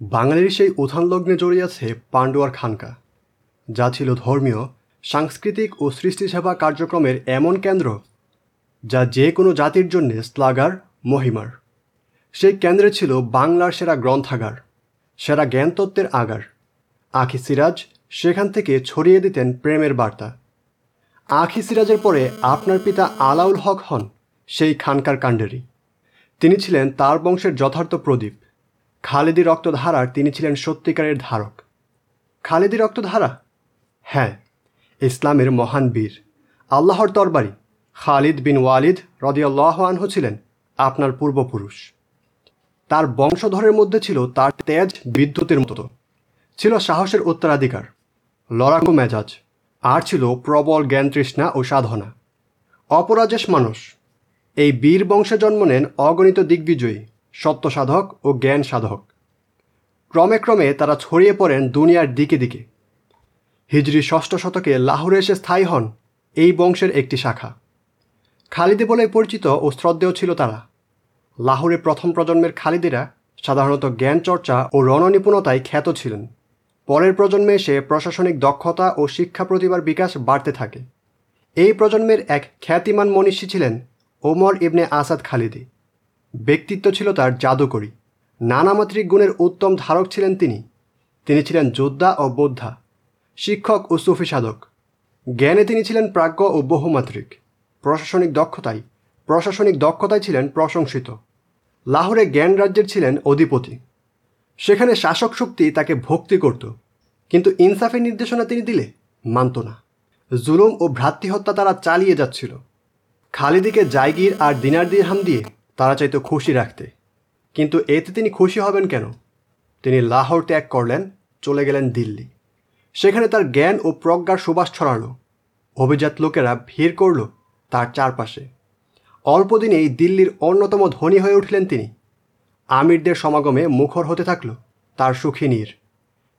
বাঙালির সেই উত্থান লগ্নে জড়িয়ে আছে পান্ডুয়ার খানকা, যা ছিল ধর্মীয়, সাংস্কৃতিক ও সৃষ্টিসেবা কার্যক্রমের এমন কেন্দ্র যা যে কোনো জাতির জন্য শ্লাঘার, মহিমার। সেই কেন্দ্রে ছিল বাংলার সেরা গ্রন্থাগার, সেরা জ্ঞানতত্ত্বের আগার। আখি সিরাজ সেখান থেকে ছড়িয়ে দিতেন প্রেমের বার্তা। আখি সিরাজের পরে আপনার পিতা আলাউল হক হন সেই খানকার কাণ্ডেরই তিনি ছিলেন তার বংশের যথার্থ প্রদীপ। খালেদি রক্তধারার তিনি ছিলেন সত্যিকারের ধারক। খালেদি রক্তধারা? হ্যাঁ ইসলামের মহান বীর। আল্লাহর তরবারি খালিদ বিন ওয়ালিদ রদিয়াল্লাহ আনহু ছিলেন আপনার পূর্বপুরুষ। তার বংশধরের মধ্যে ছিল তার তেজ বিদ্যুতের মতো। ছিল সাহসের উত্তরাধিকার, লড়াকু মেজাজ, আর ছিল প্রবল জ্ঞান তৃষ্ণা ও সাধনা। অপরাজেশ মানুষ। এই বীর বংশে জন্ম নেন অগণিত দিগ্বিজয়ী সত্য সাধক ও জ্ঞান সাধক ক্রমে ক্রমে তারা ছড়িয়ে পড়েন দুনিয়ার দিকে দিকে। হিজরি ষষ্ঠ শতকে লাহোরে এসে স্থায়ী হন এই বংশের একটি শাখা। খালিদে বলে পরিচিত ও শ্রদ্ধেয় ছিল তারা। লাহোরে প্রথম প্রজন্মের খালিদেরা সাধারণত জ্ঞান চর্চা ও রণনিপুণতায় খ্যাত ছিলেন। পরের প্রজন্মে এসে প্রশাসনিক দক্ষতা ও শিক্ষা প্রতিভার বিকাশ বাড়তে থাকে। এই প্রজন্মের এক খ্যাতিমান মনীষী ছিলেন ওমর ইবনে আসাদ খালিদি। ব্যক্তিত্ব ছিল তার জাদুকরী। নানামাত্রিক গুণের উত্তম ধারক ছিলেন তিনি। তিনি ছিলেন যোদ্ধা ও বোদ্ধা, শিক্ষক ও সুফি সাধক। জ্ঞানে তিনি ছিলেন প্রাজ্ঞ ও বহুমাত্রিক। প্রশাসনিক দক্ষতায় প্রশাসনিক দক্ষতায় ছিলেন প্রশংসিত। লাহোরে জ্ঞান রাজ্যের ছিলেন অধিপতি। সেখানে শাসক শক্তি তাকে ভক্তি করত, কিন্তু ইনসাফের নির্দেশনা তিনি দিলে মানত না। জুলুম ও ভ্রাতৃহত্যা তারা চালিয়ে যাচ্ছিল। খালিদিকে জায়গির আর দিনার দিয়ে হাম দিয়ে তারা চাইতো খুশি রাখতে। কিন্তু এতে তিনি খুশি হবেন কেন? তিনি লাহোর ত্যাগ করলেন, চলে গেলেন দিল্লি। সেখানে তার জ্ঞান ও প্রজ্ঞার সুবাস ছড়ালো। অভিজাত লোকেরা ভিড় করল তার চারপাশে। অল্প দিনেই দিল্লির অন্যতম ধনী হয়ে উঠলেন তিনি। আমিরদের সমাগমে মুখর হতে থাকল তার সুখী নীর।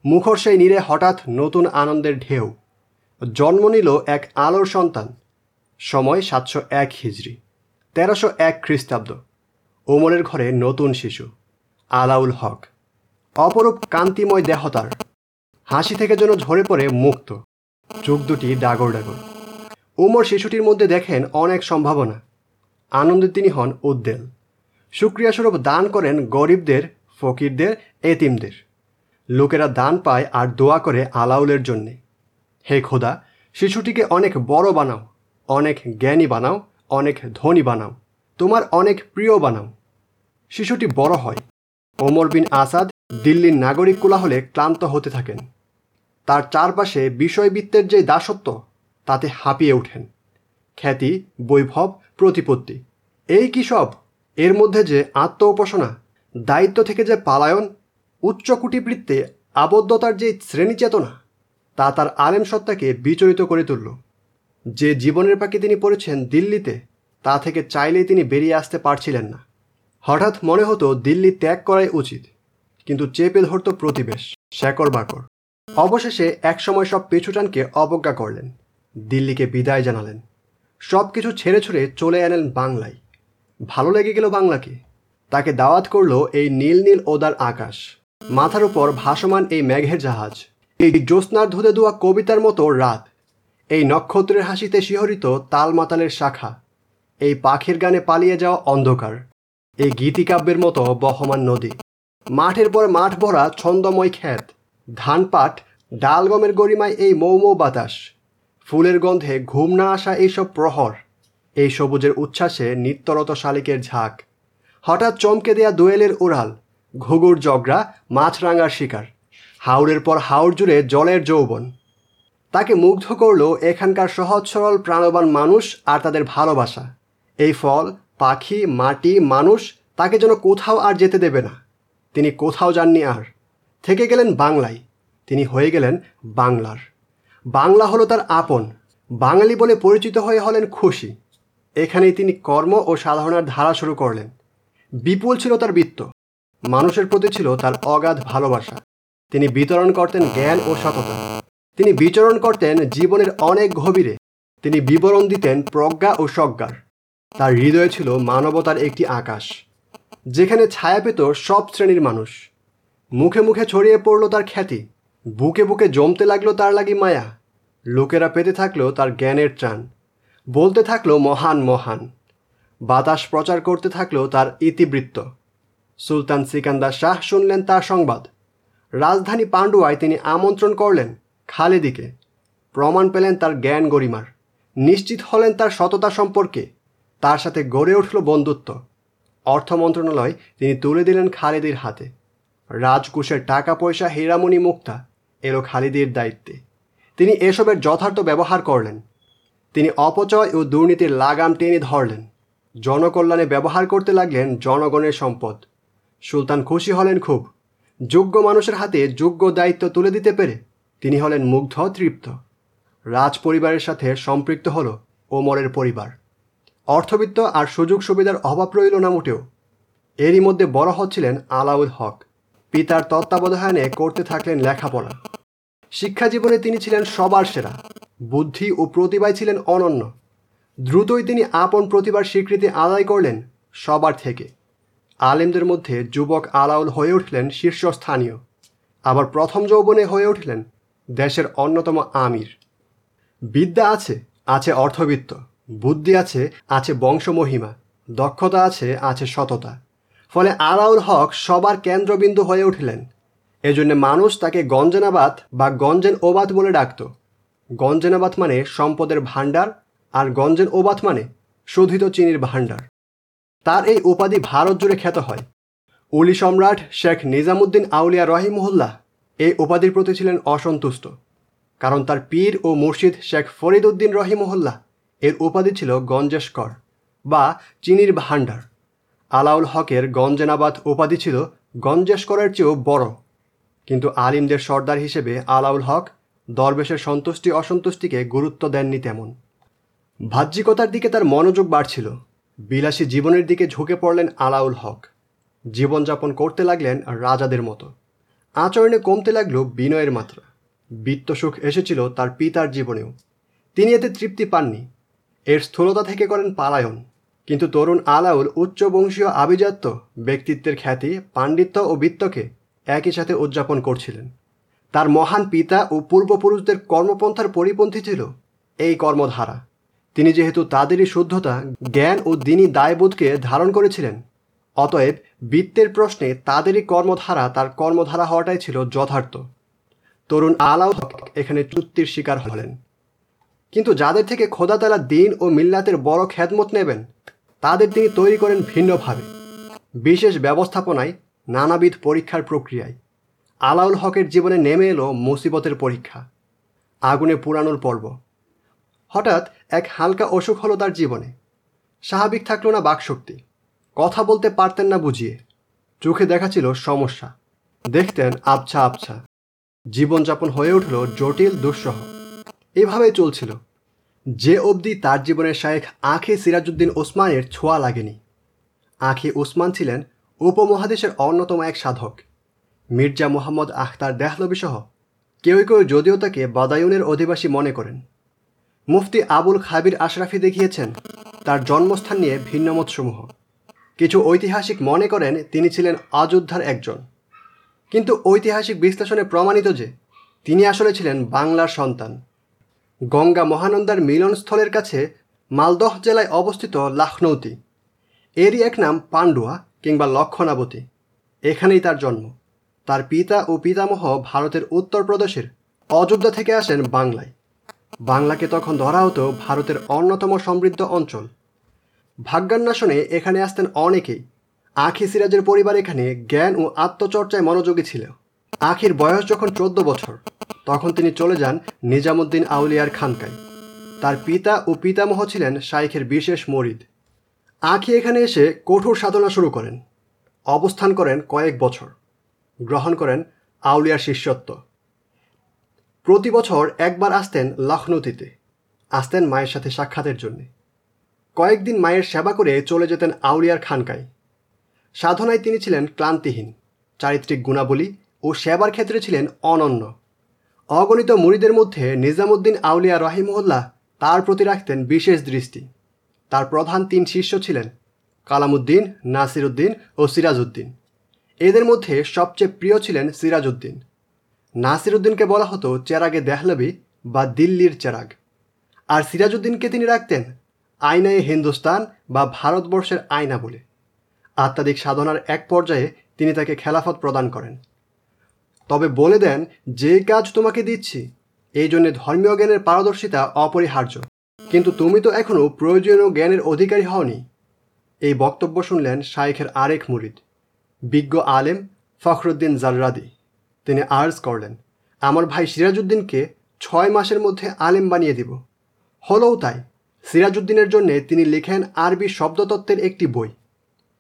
মুখর সেই নীরে হঠাৎ নতুন আনন্দের ঢেউ। জন্ম নিল এক আলোর সন্তান। সময় সাতশো এক হিজড়ি, তেরোশো এক খ্রিস্টাব্দ। ওমরের ঘরে নতুন শিশু, আলাউল হক। অপরূপ কান্তিময় দেহতার হাসি থেকে যেন ঝরে পড়ে মুক্ত। চোখ দুটি ডাগর ডাগর। ওমর শিশুটির মধ্যে দেখেন অনেক সম্ভাবনা। আনন্দে তিনি হন উদ্দেল সুক্রিয়াস্বরূপ দান করেন গরিবদের, ফকিরদের, এতিমদের। লোকেরা দান পায় আর দোয়া করে আলাউলের জন্যে। হে খোদা, শিশুটিকে অনেক বড় বানাও, অনেক জ্ঞানী বানাও, অনেক ধনী বানাও, তোমার অনেক প্রিয় বানাও। শিশুটি বড় হয়। ওমর বিন আসাদ দিল্লির নাগরিক কোলাহলে ক্লান্ত হতে থাকেন। তার চারপাশে বিষয়বৃত্তের যে দাসত্ব, তাতে হাঁপিয়ে ওঠেন। খ্যাতি, বৈভব, প্রতিপত্তি, এই কি সব? এর মধ্যে যে আত্ম উপাসনা দায়িত্ব থেকে যে পালায়ন, উচ্চ কুটিবৃত্তে আবদ্ধতার যে শ্রেণীচেতনা, তা তার আলেম সত্তাকে বিচলিত করে তুলল। যে জীবনের পাখি তিনি পড়েছেন দিল্লিতে, তা থেকে চাইলেই তিনি বেরিয়ে আসতে পারছিলেন না। হঠাৎ মনে হতো দিল্লি ত্যাগ করাই উচিত, কিন্তু চেপে ধরত প্রতিবেশ শেকর বাকর। অবশেষে একসময় সব পেছুটানকে অবজ্ঞা করলেন, দিল্লিকে বিদায় জানালেন। সব কিছু ছেড়ে ছুড়ে চলে এলেন বাংলায়। ভালো লেগে গেল বাংলাকে। তাকে দাওয়াত করল এই নীল নীল ওদার আকাশ। মাথার উপর ভাসমান এই মেঘের জাহাজ। এই জ্যোৎস্নার ধুতে দেওয়া কবিতার মতো রাত। এই নক্ষত্রের হাসিতে শিহরিত তালমাতালের শাখা। এই পাখির গানে পালিয়ে যাওয়া অন্ধকার। এই গীতিকাব্যের মতো বহমান নদী। মাঠের পর মাঠ ভরা ছন্দময় ক্ষেত। ধান পাট ডাল গমের গরিমায় এই মৌমৌ বাতাস। ফুলের গন্ধে ঘুম না আসা এইসব প্রহর। এই সবুজের উচ্ছ্বাসে নিত্যরত শালিকের ঝাঁক। হঠাৎ চমকে দেয়া দোয়েলের উড়াল। ঘুঘুর জগরা মাছরাঙার শিকার। হাওড়ের পর হাওড় জুড়ে জলের যৌবন। তাকে মুগ্ধ করল এখানকার সহজ সরল প্রাণবান মানুষ আর তাদের ভালোবাসা। এই ফল পাখি, মাটি, মানুষ তাকে যেন কোথাও আর যেতে দেবে না। তিনি কোথাও যাননি আর। থেকে গেলেন বাংলায়। তিনি হয়ে গেলেন বাংলার। বাংলা হলো তার আপন। বাঙালি বলে পরিচিত হয়ে হলেন খুশি। এখানেই তিনি কর্ম ও সাধনার ধারা শুরু করলেন। বিপুল ছিল তার বৃত্ত। মানুষের প্রতি ছিল তার অগাধ ভালোবাসা। তিনি বিতরণ করতেন জ্ঞান ও সততা। তিনি বিচরণ করতেন জীবনের অনেক গভীরে। তিনি বিবরণ দিতেন প্রজ্ঞা ও সজ্ঞার। তার হৃদয়ে ছিল মানবতার একটি আকাশ, যেখানে ছায়া পেত সব শ্রেণির মানুষ। মুখে মুখে ছড়িয়ে পড়ল তার খ্যাতি, বুকে বুকে জমতে লাগল তার লাগি মায়া। লোকেরা পেতে থাকল তার জ্ঞানের টান বলতে থাকল মহান মহান। বাতাস প্রচার করতে থাকল তার ইতিবৃত্ত। সুলতান সিকান্দার শাহ শুনলেন তার সংবাদ। রাজধানী পাণ্ডুয়ায় তিনি আমন্ত্রণ করলেন খালেদিকে। প্রমাণ পেলেন তার জ্ঞান গরিমার, নিশ্চিত হলেন তার সততা সম্পর্কে। তার সাথে গড়ে উঠল বন্ধুত্ব। অর্থ মন্ত্রণালয় তিনি তুলে দিলেন খালেদির হাতে। রাজকুশের টাকা পয়সা হীরামণি মুক্তা এলো খালিদির দায়িত্বে। তিনি এসবের যথার্থ ব্যবহার করলেন। তিনি অপচয় ও দুর্নীতির লাগাম টেনে ধরলেন। জনকল্যাণে ব্যবহার করতে লাগলেন জনগণের সম্পদ। সুলতান খুশি হলেন খুব। যোগ্য মানুষের হাতে যোগ্য দায়িত্ব তুলে দিতে পেরে তিনি হলেন মুগ্ধ তৃপ্ত। রাজ পরিবারের সাথে সম্পৃক্ত হল ওমরের পরিবার। অর্থবিত্ত আর সুযোগ সুবিধার অভাব রইল না মোটেও। এরই মধ্যে বড় হচ্ছিলেন আলাউল হক। পিতার তত্ত্বাবধানে করতে থাকলেন লেখাপড়া। শিক্ষা জীবনে তিনি ছিলেন সবার সেরা। বুদ্ধি ও প্রতিভায় ছিলেন অনন্য। দ্রুতই তিনি আপন প্রতিভার স্বীকৃতি আদায় করলেন সবার থেকে। আলেমদের মধ্যে যুবক আলাউল হয়ে উঠলেন শীর্ষস্থানীয়। আবার প্রথম যৌবনে হয়ে উঠলেন দেশের অন্যতম আমির। বিদ্যা আছে আছে অর্থবিত্ত। বুদ্ধি আছে আছে বংশমহিমা, দক্ষতা আছে আছে সততা। ফলে আলাউল হক সবার কেন্দ্রবিন্দু হয়ে উঠলেন। এজন্য মানুষ তাকে গঞ্জেনাবাদ বা গঞ্জেন ওবাদ বলে ডাকত। গঞ্জেনাবাদ মানে সম্পদের ভাণ্ডার, আর গঞ্জেন ওবাদ মানে শোধিত চিনির ভাণ্ডার। তার এই উপাধি ভারত জুড়ে খ্যাত হয়। উলি সম্রাট শেখ নিজামুদ্দিন আউলিয়া রহিমহল্লা এই উপাধির প্রতি ছিলেন অসন্তুষ্ট। কারণ তার পীর ও মুর্শিদ শেখ ফরিদ উদ্দিন রহিমহল্লা এর উপাধি ছিল গঞ্জেশকর বা চিনির ভাণ্ডার। আলাউল হকের গঞ্জেনাবাদ উপাধি ছিল গঞ্জেশকরের চেয়েও বড়। কিন্তু আলিমদের সর্দার হিসেবে আলাউল হক দরবেশের সন্তুষ্টি অসন্তুষ্টিকে গুরুত্ব দেননি তেমন। বাহ্যিকতার দিকে তার মনোযোগ বাড়ছিল। বিলাসী জীবনের দিকে ঝুঁকে পড়লেন আলাউল হক। জীবনযাপন করতে লাগলেন রাজাদের মতো। আচরণে কমতে লাগল বিনয়ের মাত্রা। বিত্তসুখ এসেছিল তার পিতার জীবনেও। তিনি এতে তৃপ্তি পাননি। এর স্থূলতা থেকে করেন পালায়ন। কিন্তু তরুণ আলাউল উচ্চ বংশীয় আভিজাত্য ব্যক্তিত্বের খ্যাতি, পাণ্ডিত্য ও বিত্তকে একই সাথে উদযাপন করছিলেন। তার মহান পিতা ও পূর্বপুরুষদের কর্মপন্থার পরিপন্থী ছিল এই কর্মধারা। তিনি যেহেতু তাদেরই শুদ্ধতা, জ্ঞান ও দিনই দায়বোধকে ধারণ করেছিলেন, অতএব বৃত্তের প্রশ্নে তাদেরই কর্মধারা তার কর্মধারা হওয়াটাই ছিল যথার্থ। তরুণ আলাউ এখানে চুক্তির শিকার হলেন। কিন্তু যাদের থেকে খোদাতালা দিন ও মিল্লাতের বড় খ্যাতমত নেবেন, তাদের তিনি তৈরি করেন ভিন্নভাবে, বিশেষ ব্যবস্থাপনায় নানাবিধ পরীক্ষার প্রক্রিয়ায়। আলাউল হকের জীবনে নেমে এলো মুসিবতের পরীক্ষা, আগুনে পুরানোর পর্ব। হঠাৎ এক হালকা অসুখ হলো তার জীবনে। স্বাভাবিক থাকল না বাকশক্তি। কথা বলতে পারতেন না বুঝিয়ে। চোখে দেখা ছিল সমস্যা। দেখতেন আবছা আবছা। জীবনযাপন হয়ে উঠল জটিল দুঃসহ। এভাবেই চলছিল। যে অবধি তার জীবনের শায়েখ আখে সিরাজউদ্দিন ওসমানের ছোঁয়া লাগেনি। আখে ওসমান ছিলেন উপমহাদেশের অন্যতম এক সাধক। মির্জা মোহাম্মদ আখতার দেহলবি সহ কেউ কেউ যদিও তাকে বাদায়ুনের অধিবাসী মনে করেন। মুফতি আবুল খাবির আশরাফি দেখিয়েছেন, তার জন্মস্থান নিয়ে ভিন্নমতসমূহ। কিছু ঐতিহাসিক মনে করেন তিনি ছিলেন অযোধ্যার একজন। কিন্তু ঐতিহাসিক বিশ্লেষণে প্রমাণিত যে তিনি আসলে ছিলেন বাংলার সন্তান। গঙ্গা মহানন্দার মিলনস্থলের কাছে মালদহ জেলায় অবস্থিত লাখনৌতি। এরই এক নাম পান্ডুয়া কিংবা লক্ষণাবতী। এখানেই তার জন্ম। তার পিতা ও পিতামহ ভারতের উত্তরপ্রদেশের অযোধ্যা থেকে আসেন বাংলায়। বাংলাকে তখন ধরা হতো ভারতের অন্যতম সমৃদ্ধ অঞ্চল। ভাগ্যান্বেষণে এখানে আসতেন অনেকেই। আখি সিরাজের পরিবার এখানে জ্ঞান ও আত্মচর্চায় মনোযোগী ছিল। আখির বয়স যখন চোদ্দ বছর তখন তিনি চলে যান নিজামুদ্দিন আউলিয়ার খানকায়। তার পিতা ও পিতামহ ছিলেন শাইখের বিশেষ মরিদ। আখি এখানে এসে কঠোর সাধনা শুরু করেন। অবস্থান করেন কয়েক বছর। গ্রহণ করেন আউলিয়ার শিষ্যত্ব। প্রতি বছর একবার আসতেন লখনৌতিতে। আসতেন মায়ের সাথে সাক্ষাতের জন্যে। কয়েকদিন মায়ের সেবা করে চলে যেতেন আউলিয়ার খানকায়। সাধনায় তিনি ছিলেন ক্লান্তিহীন, চারিত্রিক গুণাবলী ও সেবার ক্ষেত্রে ছিলেন অনন্য। অগণিত মুড়িদের মধ্যে নিজামুদ্দিন আউলিয়া রহিমউল্লাহ তার প্রতি রাখতেন বিশেষ দৃষ্টি। তার প্রধান তিন শিষ্য ছিলেন কালামুদ্দিন, নাসিরুদ্দিন ও সিরাজউদ্দিন। এদের মধ্যে সবচেয়ে প্রিয় ছিলেন সিরাজউদ্দিন। নাসিরুদ্দিনকে বলা হতো চেরাগে দেহলবি বা দিল্লির চেরাগ। আর সিরাজউদ্দিনকে তিনি রাখতেন আয়নায় হিন্দুস্তান বা ভারতবর্ষের আয়না বলে। আত্মাধিক সাধনার এক পর্যায়ে তিনি তাকে খেলাফত প্রদান করেন। তবে বলে দেন, যে কাজ তোমাকে দিচ্ছি, এই জন্যে ধর্মীয় জ্ঞানের পারদর্শিতা অপরিহার্য। কিন্তু তুমি তো এখনও প্রয়োজনীয় জ্ঞানের অধিকারী হওনি। এই বক্তব্য শুনলেন শাইখের আরেক মুরিদ, বিজ্ঞ আলেম ফখরুদ্দিন জাররাদি। তিনি আর্জ করলেন, আমার ভাই সিরাজউদ্দিনকে ছয় মাসের মধ্যে আলেম বানিয়ে দিব। হলেও তাই, সিরাজউদ্দিনের জন্যে তিনি লিখেন আরবি শব্দতত্ত্বের একটি বই।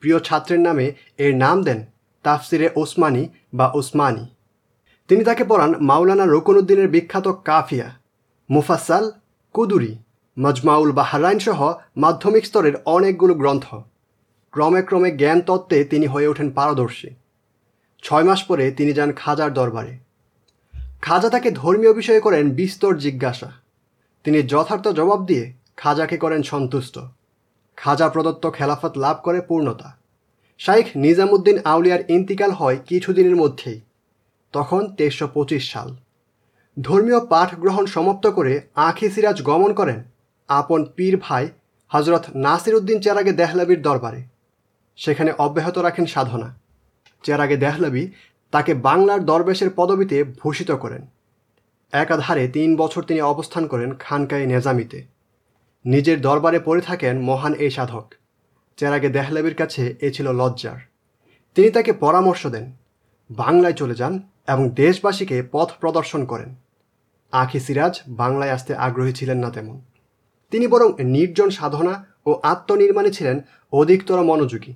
প্রিয় ছাত্রের নামে এর নাম দেন তাফসিরে ওসমানী বা ওসমানী। তিনি তাকে পড়ান মাওলানা রকুনুদ্দিনের বিখ্যাত কাফিয়া মুফাসাল কুদুরি, মজমাউল বাহারাইন সহ মাধ্যমিক স্তরের অনেকগুলো গ্রন্থ। ক্রমে ক্রমে জ্ঞান তত্ত্বে তিনি হয়ে ওঠেন পারদর্শী। ছয় মাস পরে তিনি যান খাজার দরবারে। খাজা তাকে ধর্মীয় বিষয়ে করেন বিস্তর জিজ্ঞাসা। তিনি যথার্থ জবাব দিয়ে খাজাকে করেন সন্তুষ্ট। খাজা প্রদত্ত খেলাফত লাভ করে পূর্ণতা। শাইখ নিজামুদ্দিন আউলিয়ার ইন্তিকাল হয় কিছুদিনের মধ্যেই। তখন তেইশশো সাল। ধর্মীয় পাঠ গ্রহণ সমাপ্ত করে আঁখি সিরাজ গমন করেন আপন পীর ভাই হজরত নাসির উদ্দিন চেরাগে দেহলাবির দরবারে। সেখানে অব্যাহত রাখেন সাধনা। চেরাগে দেহলাবি তাকে বাংলার দরবেশের পদবিতে ভূষিত করেন। একাধারে তিন বছর তিনি অবস্থান করেন খানকাই নেজামিতে। নিজের দরবারে পড়ে থাকেন মহান এই সাধক। চেরাগে দেহলাবির কাছে এ ছিল লজ্জার। তিনি তাকে পরামর্শ দেন। বাংলায় চলে যান এবং দেশবাসীকে পথ প্রদর্শন করেন। আখি সিরাজ বাংলায় আসতে আগ্রহী ছিলেন না তেমন। তিনি বরং নির্জন সাধনা ও আত্মনির্মাণে ছিলেন অধিকতর মনোযোগী।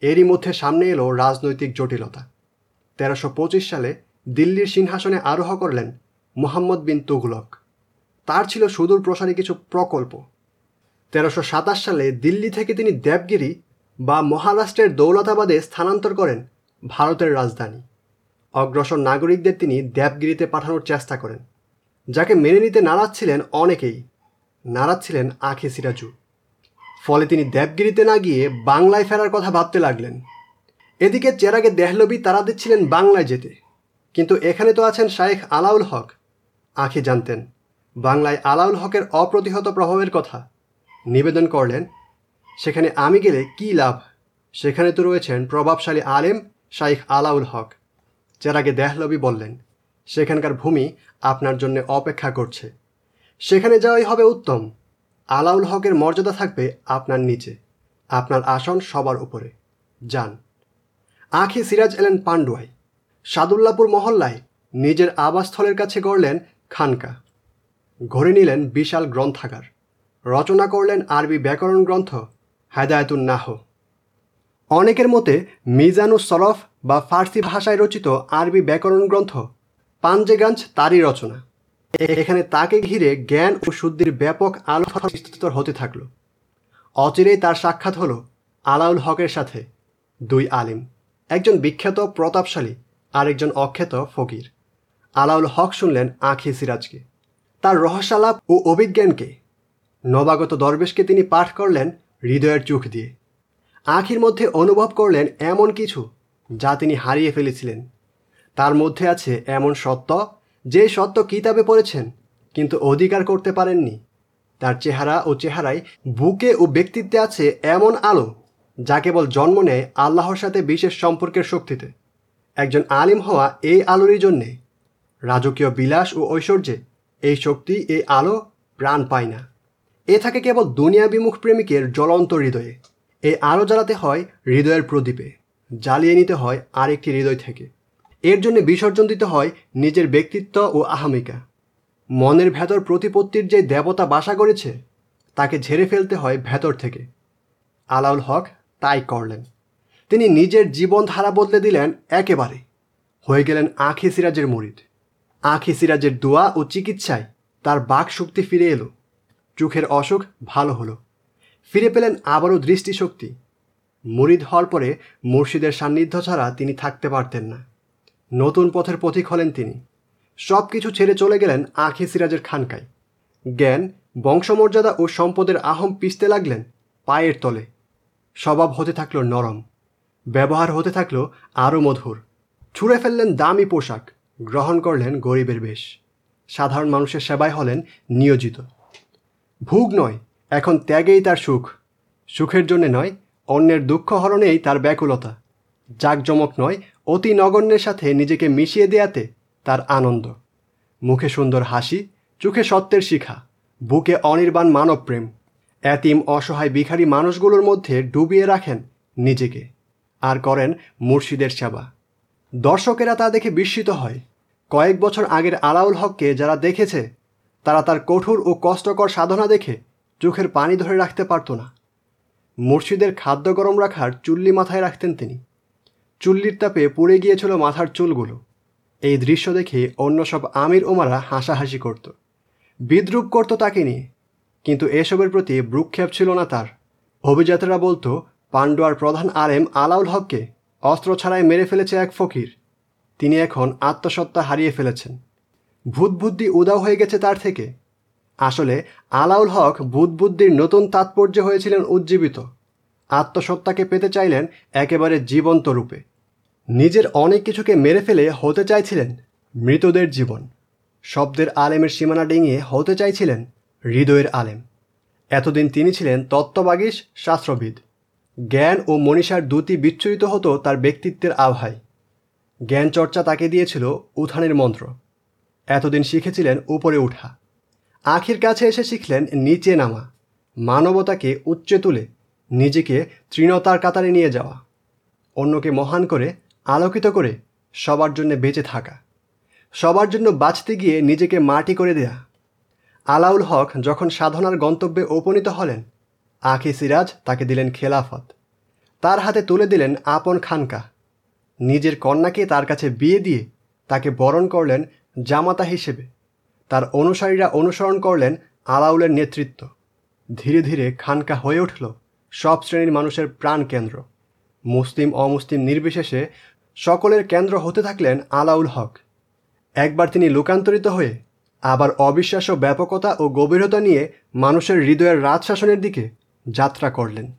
এরই মধ্যে সামনে এলো রাজনৈতিক জটিলতা। তেরোশো পঁচিশ সালে দিল্লির সিংহাসনে আরোহ করলেন মোহাম্মদ বিন তুঘলক। তার ছিল সুদূর প্রসারী কিছু প্রকল্প। তেরোশো সাতাশ সালে দিল্লি থেকে তিনি দেবগিরি বা মহারাষ্ট্রের দৌলতাবাদে স্থানান্তর করেন ভারতের রাজধানী। অগ্রসর নাগরিকদের তিনি দেবগিরিতে পাঠানোর চেষ্টা করেন, যাকে মেনে নিতে নারাজ ছিলেন অনেকেই। নারাজ ছিলেন আখে সিরাজু। ফলে তিনি দেবগিরিতে না গিয়ে বাংলায় ফেরার কথা ভাবতে লাগলেন। এদিকে চেরাগে দেহলবি তারা দিচ্ছিলেন বাংলায় যেতে। কিন্তু এখানে তো আছেন শায়েখ আলাউল হক। আখি জানতেন, বাংলায় আলাউল হকের অপ্রতিহত প্রভাবের কথা। নিবেদন করলেন, সেখানে আমি গেলে কি লাভ? সেখানে তো রয়েছেন প্রভাবশালী আলেম শাইখ আলাউল হক চেরাগে দেহলবি বললেন, সেখানকার ভূমি আপনার জন্য অপেক্ষা করছে। সেখানে যাওয়াই হবে উত্তম। আলাউল হকের মর্যাদা থাকবে আপনার নিচে, আপনার আসন সবার উপরে। যান। আখি সিরাজ এলেন পান্ডুয়ায়। সাদুল্লাপুর মহল্লায় নিজের আবাসস্থলের কাছে গড়লেন খানকা। ঘরে নিলেন বিশাল গ্রন্থাগার। রচনা করলেন আরবি ব্যাকরণ গ্রন্থ হায়দায়তুন নাহ অনেকের মতে মিজানু সরফ বা ফার্সি ভাষায় রচিত আরবি ব্যাকরণ গ্রন্থ পাঞ্জেগাঞ্জ তারই রচনা। এখানে তাকে ঘিরে জ্ঞান ও শুদ্ধির ব্যাপক আলো বিস্তৃত হতে থাকল। অচিরেই তার সাক্ষাৎ হলো আলাউল হকের সাথে দুই আলিম, একজন বিখ্যাত প্রতাপশালী, আরেকজন অখ্যাত ফকির। আলাউল হক শুনলেন আখি সিরাজকে। তার রহস্যালাপ ও অভিজ্ঞানকে নবাগত দরবেশকে তিনি পাঠ করলেন হৃদয়ের চোখ দিয়ে। আখির মধ্যে অনুভব করলেন এমন কিছু যা তিনি হারিয়ে ফেলেছিলেন। তার মধ্যে আছে এমন সত্য যে সত্য কিতাবে পড়েছেন, কিন্তু অধিকার করতে পারেননি। তার চেহারা ও চেহারায় বুকে ও ব্যক্তিত্বে আছে এমন আলো যা কেবল জন্ম নেয় আল্লাহর সাথে বিশেষ সম্পর্কের শক্তিতে। একজন আলিম হওয়া এই আলোরই জন্যে রাজকীয় বিলাস ও ঐশ্বর্যে এই শক্তি, এই আলো প্রাণ পায় না। এ থাকে কেবল দুনিয়া বিমুখ প্রেমিকের জ্বলন্ত হৃদয়ে। এই আলো জ্বালাতে হয় হৃদয়ের প্রদীপে, জ্বালিয়ে নিতে হয় আরেকটি হৃদয় থেকে। এর জন্য বিসর্জন দিতে হয় নিজের ব্যক্তিত্ব ও আহামিকা। মনের ভেতর প্রতিপত্তির যে দেবতা বাসা করেছে, তাকে ঝেড়ে ফেলতে হয় ভেতর থেকে। আলাউল হক তাই করলেন। তিনি নিজের জীবনধারা বদলে দিলেন একেবারে। হয়ে গেলেন আখি সিরাজের মরিদ আখি সিরাজের দোয়া ও চিকিৎসায় তার বাক শক্তি ফিরে এলো। চোখের অসুখ ভালো হলো। ফিরে পেলেন আবারও দৃষ্টিশক্তি। মুরিদ হওয়ার পরে মুর্শিদের সান্নিধ্য ছাড়া তিনি থাকতে পারতেন না। নতুন পথের পথিক হলেন তিনি। সব কিছু ছেড়ে চলে গেলেন আখি সিরাজের খানকায়। জ্ঞান, বংশমর্যাদা ও সম্পদের আহম পিষতে লাগলেন পায়ের তলে। স্বভাব হতে থাকল নরম। ব্যবহার হতে থাকল আরও মধুর। ছুঁড়ে ফেললেন দামি পোশাক, গ্রহণ করলেন গরিবের বেশ। সাধারণ মানুষের সেবায় হলেন নিয়োজিত। ভুগ নয় এখন ত্যাগেই তার সুখ। সুখের জন্যে নয়, অন্যের দুঃখ হরণেই তার ব্যাকুলতা। জাঁকজমক নয়, অতি নগণ্যের সাথে নিজেকে মিশিয়ে দেয়াতে তার আনন্দ। মুখে সুন্দর হাসি, চোখে সত্যের শিখা, বুকে অনির্বাণ মানব প্রেম এতিম অসহায় ভিখারি মানুষগুলোর মধ্যে ডুবিয়ে রাখেন নিজেকে। আর করেন মুর্শিদের সেবা। দর্শকেরা তা দেখে বিস্মিত হয়। কয়েক বছর আগের আলাউল হককে যারা দেখেছে, তারা তার কঠোর ও কষ্টকর সাধনা দেখে চোখের পানি ধরে রাখতে পারত না। মুর্শিদের খাদ্য গরম রাখার চুল্লি মাথায় রাখতেন তিনি। চুল্লির তাপে পুড়ে গিয়েছিল মাথার চুলগুলো। এই দৃশ্য দেখে অন্য সব আমির ওমারা হাসাহাসি করত। বিদ্রুপ করত তাকে নিয়ে। কিন্তু এসবের প্রতি ভ্রুক্ষেপ ছিল না তার। অভিজাতরা বলতো পান্ডুয়ার প্রধান আলেম আলাউল হককে অস্ত্র ছাড়াই মেরে ফেলেছে এক ফকির। তিনি এখন আত্মসত্তা হারিয়ে ফেলেছেন। ভূত বুদ্ধি উদাও হয়ে গেছে তার থেকে। আসলে আলাউল হক ভূত নতুন তাৎপর্য হয়েছিলেন উজ্জীবিত। আত্মসত্তাকে পেতে চাইলেন একেবারে জীবন্ত রূপে। নিজের অনেক কিছুকে মেরে ফেলে হতে চাইছিলেন মৃতদের জীবন। শব্দের আলেমের সীমানা ডিঙিয়ে হতে চাইছিলেন হৃদয়ের আলেম। এতদিন তিনি ছিলেন তত্ত্ববাগীশ, শাস্ত্রবিদ। জ্ঞান ও মনীষার দুটি বিচ্ছুরিত হতো তার ব্যক্তিত্বের আভায় জ্ঞান চর্চা তাকে দিয়েছিল উঠানের মন্ত্র। এতদিন শিখেছিলেন উপরে উঠা। আখির কাছে এসে শিখলেন নিচে নামা, মানবতাকে উচ্চে তুলে নিজেকে তৃণতার কাতারে নিয়ে যাওয়া, অন্যকে মহান করে আলোকিত করে সবার জন্য বেঁচে থাকা, সবার জন্য বাঁচতে গিয়ে নিজেকে মাটি করে দেয়া। আলাউল হক যখন সাধনার গন্তব্যে উপনীত হলেন, আখি সিরাজ তাকে দিলেন খেলাফত। তার হাতে তুলে দিলেন আপন খানকা। নিজের কন্যাকে তার কাছে বিয়ে দিয়ে তাকে বরণ করলেন জামাতা হিসেবে। তার অনুসারীরা অনুসরণ করলেন আলাউলের নেতৃত্ব। ধীরে ধীরে খানকা হয়ে উঠল সব শ্রেণির মানুষের প্রাণ কেন্দ্র। মুসলিম, অমুসলিম নির্বিশেষে সকলের কেন্দ্র হতে থাকলেন আলাউল হক। একবার তিনি লোকান্তরিত হয়ে আবার অবিশ্বাস্য ব্যাপকতা ও গভীরতা নিয়ে মানুষের হৃদয়ের রাজশাসনের দিকে যাত্রা করলেন।